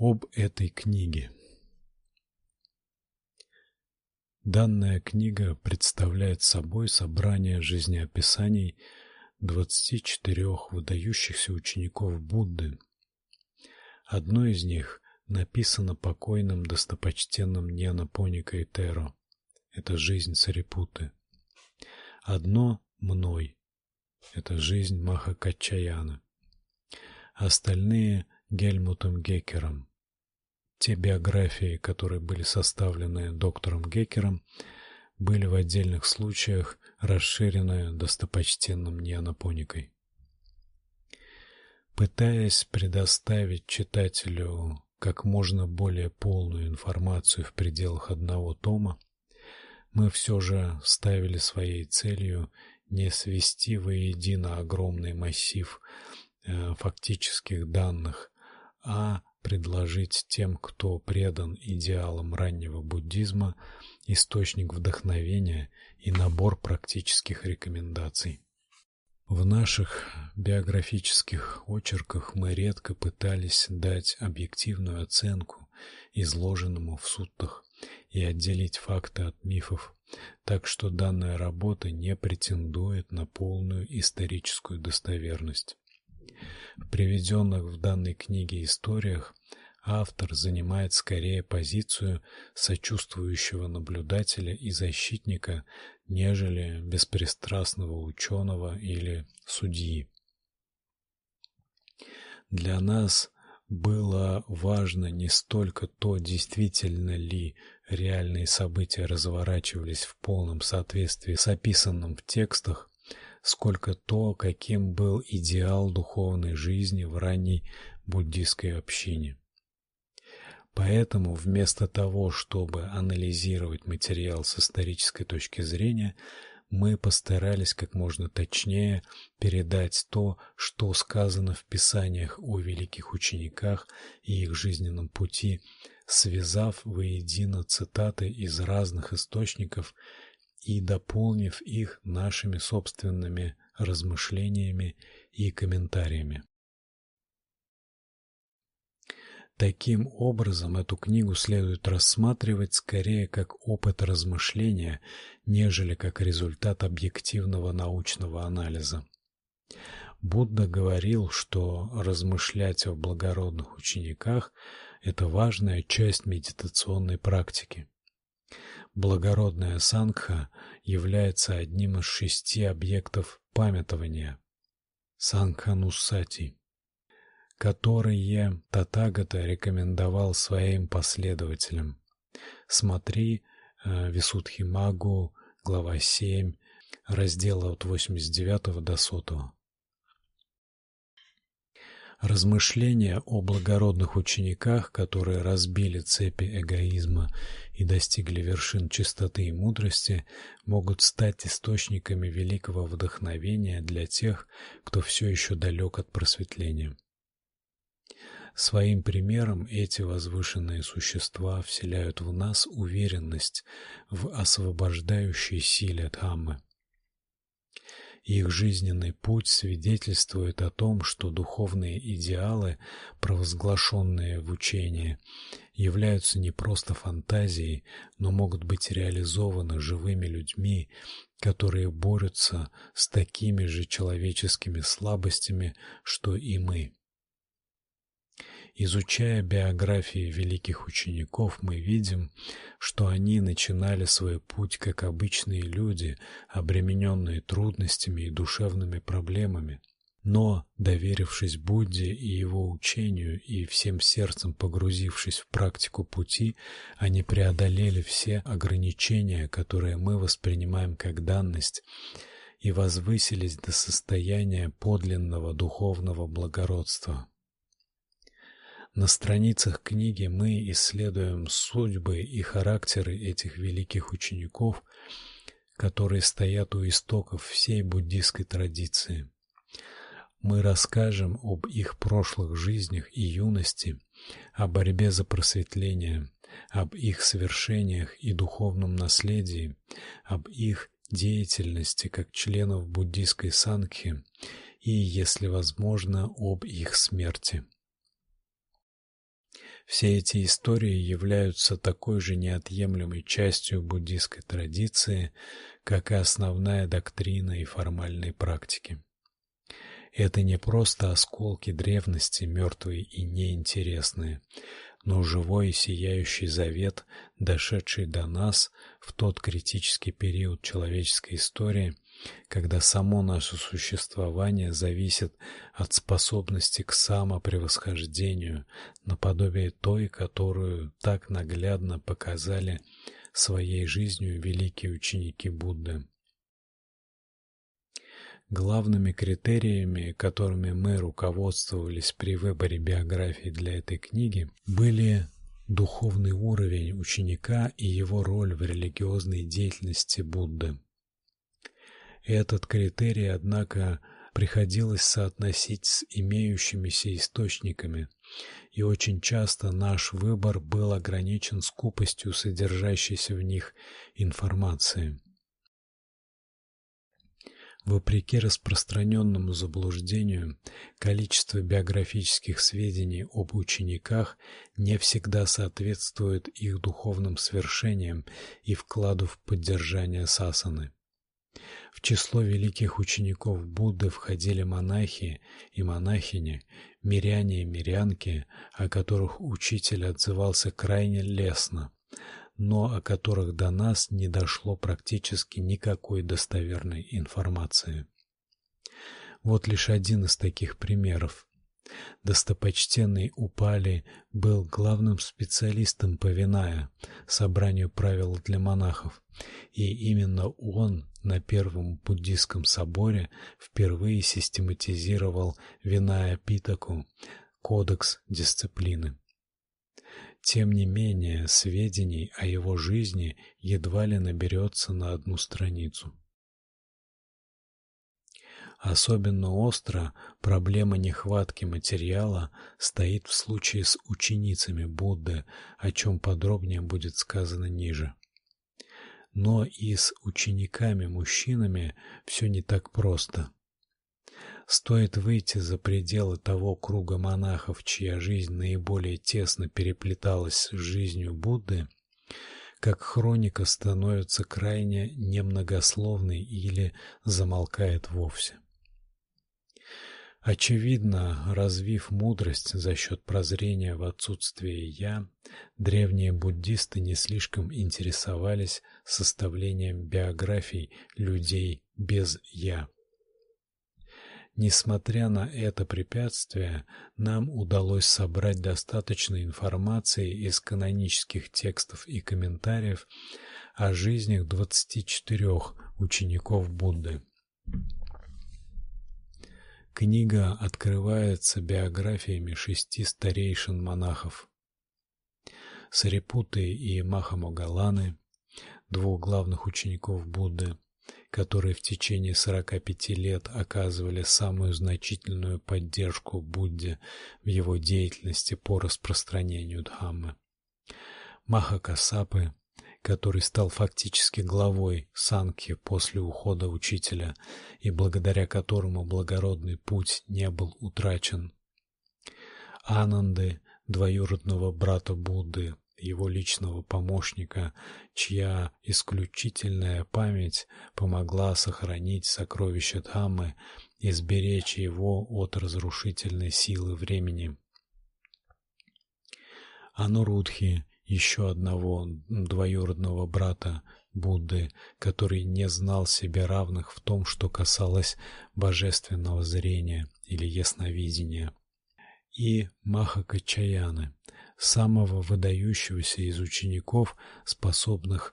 об этой книге. Данная книга представляет собой собрание жизнеописаний 24 выдающихся учеников Будды. Одно из них написано покойным достопочтенным Ньяна-Поникой Теро. Это жизнь Сарипуты. Одно мной. Это жизнь Махакачаяна. Остальные Гельмутом Геккером. Те биографии, которые были составлены доктором Геккером, были в отдельных случаях расширены достопочтенным Ньяна-Поникой. Пытаясь предоставить читателю как можно более полную информацию в пределах одного тома, мы все же ставили своей целью не свести воедино огромный массив э, фактических данных, а предложить тем, кто предан идеалам раннего буддизма, источник вдохновения и набор практических рекомендаций. В наших биографических очерках мы редко пытались дать объективную оценку изложенному в суттах и отделить факты от мифов, так что данная работа не претендует на полную историческую достоверность. Приведенных в данной книге историях автор занимает скорее позицию сочувствующего наблюдателя и защитника, нежели беспристрастного ученого или судьи. Для нас было важно не столько то, действительно ли реальные события разворачивались в полном соответствии с описанным в текстах, сколько то, каким был идеал духовной жизни в ранней буддийской общине. Поэтому вместо того, чтобы анализировать материал с исторической точки зрения, мы постарались как можно точнее передать то, что сказано в писаниях о великих учениках и их жизненном пути, связав воедино цитаты из разных источников и дополнив их нашими собственными размышлениями и комментариями. Таким образом, эту книгу следует рассматривать скорее как опыт размышления, нежели как результат объективного научного анализа. Будда говорил, что размышлять о благородных учениках это важная часть медитационной практики. Благородная сангха является одним из шести объектов памятования сангхануссати которые Татагата рекомендовал своим последователям. Смотри э, Висудхимагу, глава 7, раздела от 89 до 100. Размышления о благородных учениках, которые разбили цепи эгоизма и достигли вершин чистоты и мудрости, могут стать источниками великого вдохновения для тех, кто все еще далек от просветления. Своим примером эти возвышенные существа вселяют в нас уверенность в освобождающей силе Дхаммы. Их жизненный путь свидетельствует о том, что духовные идеалы, провозглашенные в учении, являются не просто фантазией, но могут быть реализованы живыми людьми, которые борются с такими же человеческими слабостями, что и мы. Изучая биографии великих учеников, мы видим, что они начинали свой путь как обычные люди, обремененные трудностями и душевными проблемами. Но, доверившись Будде и его учению и всем сердцем погрузившись в практику пути, они преодолели все ограничения, которые мы воспринимаем как данность, и возвысились до состояния подлинного духовного благородства. На страницах книги мы исследуем судьбы и характеры этих великих учеников, которые стоят у истоков всей буддийской традиции. Мы расскажем об их прошлых жизнях и юности, о борьбе за просветление, об их свершениях и духовном наследии, об их деятельности как членов буддийской сангхи и, если возможно, об их смерти. Все эти истории являются такой же неотъемлемой частью буддийской традиции, как и основная доктрина и формальные практики. Это не просто осколки древности, мертвые и неинтересные, но живой и сияющий завет, дошедший до нас в тот критический период человеческой истории, когда само наше существование зависит от способности к самопревосхождению, наподобие той, которую так наглядно показали своей жизнью великие ученики Будды. Главными критериями, которыми мы руководствовались при выборе биографии для этой книги, были духовный уровень ученика и его роль в религиозной деятельности Будды. Этот критерий, однако, приходилось соотносить с имеющимися источниками, и очень часто наш выбор был ограничен скупостью содержащейся в них информации. Вопреки распространенному заблуждению, количество биографических сведений об учениках не всегда соответствует их духовным свершениям и вкладу в поддержание сасаны. В число великих учеников Будды входили монахи и монахини, миряне и мирянки, о которых учитель отзывался крайне лестно но о которых до нас не дошло практически никакой достоверной информации. Вот лишь один из таких примеров. Достопочтенный Упали был главным специалистом по Виная, собранию правил для монахов, и именно он на первом буддийском соборе впервые систематизировал Виная Питаку, кодекс дисциплины. Тем не менее, сведений о его жизни едва ли наберется на одну страницу. Особенно остро проблема нехватки материала стоит в случае с ученицами Будды, о чем подробнее будет сказано ниже. Но и с учениками-мужчинами все не так просто. Стоит выйти за пределы того круга монахов, чья жизнь наиболее тесно переплеталась с жизнью Будды, как хроника становится крайне немногословной или замолкает вовсе. Очевидно, развив мудрость за счет прозрения в отсутствие я, древние буддисты не слишком интересовались составлением биографий людей без я. Несмотря на это препятствие, нам удалось собрать достаточно информации из канонических текстов и комментариев о жизнях 24 учеников Будды. Книга открывается биографиями шести старейшин монахов: Сарипуты и Махамогалланы, двух главных учеников Будды, которые в течение 45 лет оказывали самую значительную поддержку Будде в его деятельности по распространению Дхаммы. Махакасапы, который стал фактически главой Сангхи после ухода учителя и благодаря которому благородный путь не был утрачен. Ананды, двоюродного брата Будды, его личного помощника, чья исключительная память помогла сохранить сокровища Дхаммы и сберечь его от разрушительной силы времени. Анурудхи, еще одного двоюродного брата Будды, который не знал себе равных в том, что касалось божественного зрения или ясновидения, и Махакачаяны, самого выдающегося из учеников, способных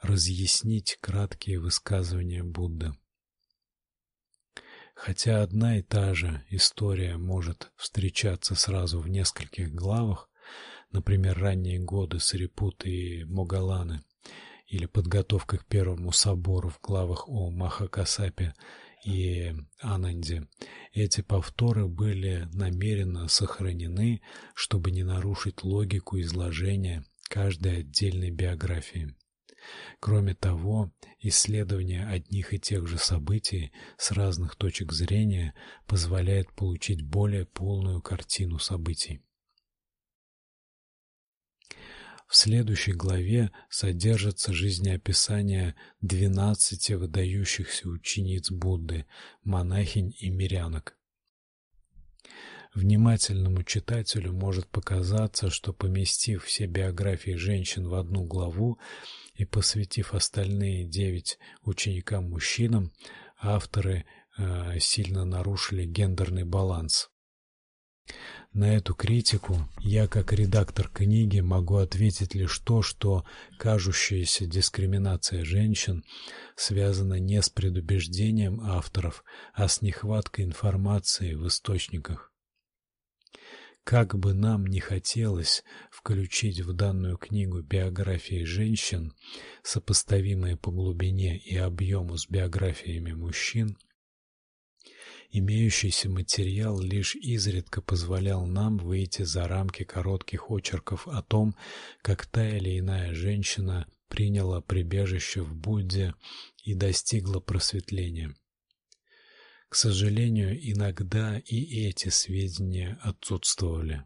разъяснить краткие высказывания Будды. Хотя одна и та же история может встречаться сразу в нескольких главах, например, ранние годы Сарипуты и Могаланы, или подготовка к первому собору в главах о Махакасапе и Ананде. Эти повторы были намеренно сохранены, чтобы не нарушить логику изложения каждой отдельной биографии. Кроме того, исследование одних и тех же событий с разных точек зрения позволяет получить более полную картину событий. В следующей главе содержится жизнеописание двенадцати выдающихся учениц Будды, монахинь и мирянок. Внимательному читателю может показаться, что поместив все биографии женщин в одну главу и посвятив остальные девять ученикам-мужчинам, авторы э, сильно нарушили гендерный баланс. На эту критику я, как редактор книги, могу ответить лишь то, что кажущаяся дискриминация женщин связана не с предубеждением авторов, а с нехваткой информации в источниках. Как бы нам ни хотелось включить в данную книгу биографии женщин, сопоставимые по глубине и объему с биографиями мужчин, имеющийся материал лишь изредка позволял нам выйти за рамки коротких очерков о том, как та или иная женщина приняла прибежище в Будде и достигла просветления. К сожалению, иногда и эти сведения отсутствовали.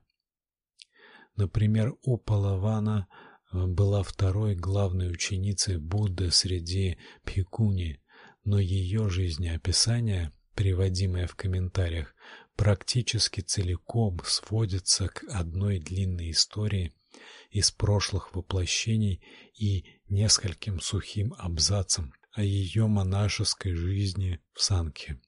Например, Упалавана э, была второй главной ученицей Будды среди пхикуни, но ее жизнеописание, приводимое в комментариях, практически целиком сводится к одной длинной истории из прошлых воплощений и нескольким сухим абзацам о ее монашеской жизни в Санке.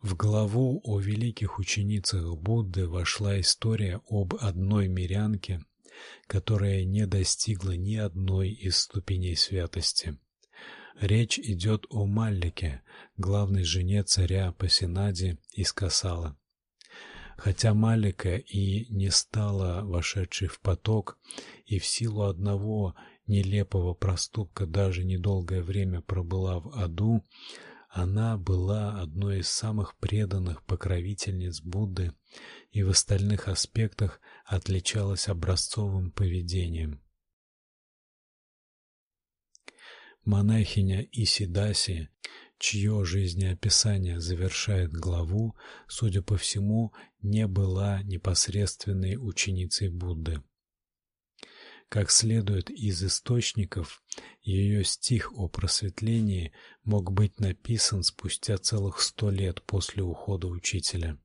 В главу о великих ученицах Будды вошла история об одной мирянке, которая не достигла ни одной из ступеней святости. Речь идет о Маллике, главной жене царя Пасинади из Касала. Хотя Малика и не стала вошедшей в поток, и в силу одного нелепого проступка даже недолгое время пробыла в аду, она была одной из самых преданных покровительниц Будды и в остальных аспектах отличалась образцовым поведением. Монахиня Исидаси, чье жизнеописание завершает главу, судя по всему, не была непосредственной ученицей Будды. Как следует из источников, ее стих о просветлении мог быть написан спустя целых сто лет после ухода учителя.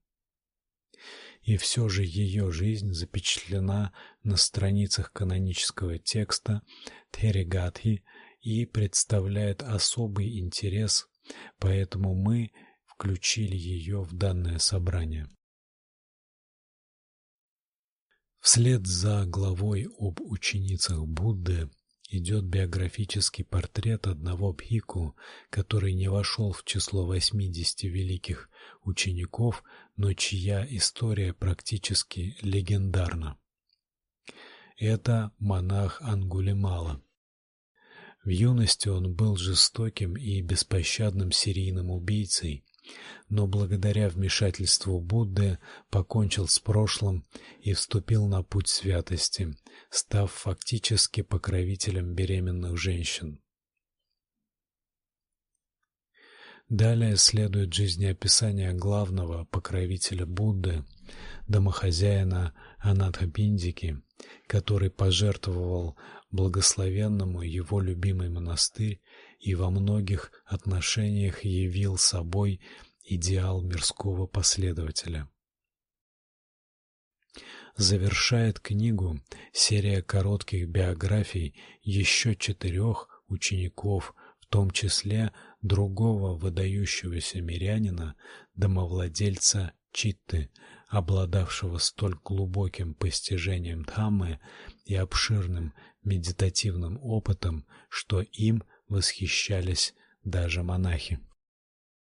И все же ее жизнь запечатлена на страницах канонического текста Теригатхи и представляет особый интерес, поэтому мы включили ее в данное собрание. Вслед за главой об ученицах Будды идет биографический портрет одного бхикку, который не вошел в число 80 великих учеников, но чья история практически легендарна. Это монах Ангулимала. В юности он был жестоким и беспощадным серийным убийцей, но благодаря вмешательству Будды покончил с прошлым и вступил на путь святости, став фактически покровителем беременных женщин. Далее следует жизнеописание главного покровителя Будды, домохозяина Анатхапиндики, который пожертвовал благословенному его любимый монастырь и во многих отношениях явил собой идеал мирского последователя. Завершает книгу серия коротких биографий еще четырех учеников, в том числе другого выдающегося мирянина, домовладельца Читты, обладавшего столь глубоким постижением Дхаммы и обширным медитативным опытом, что им восхищались даже монахи.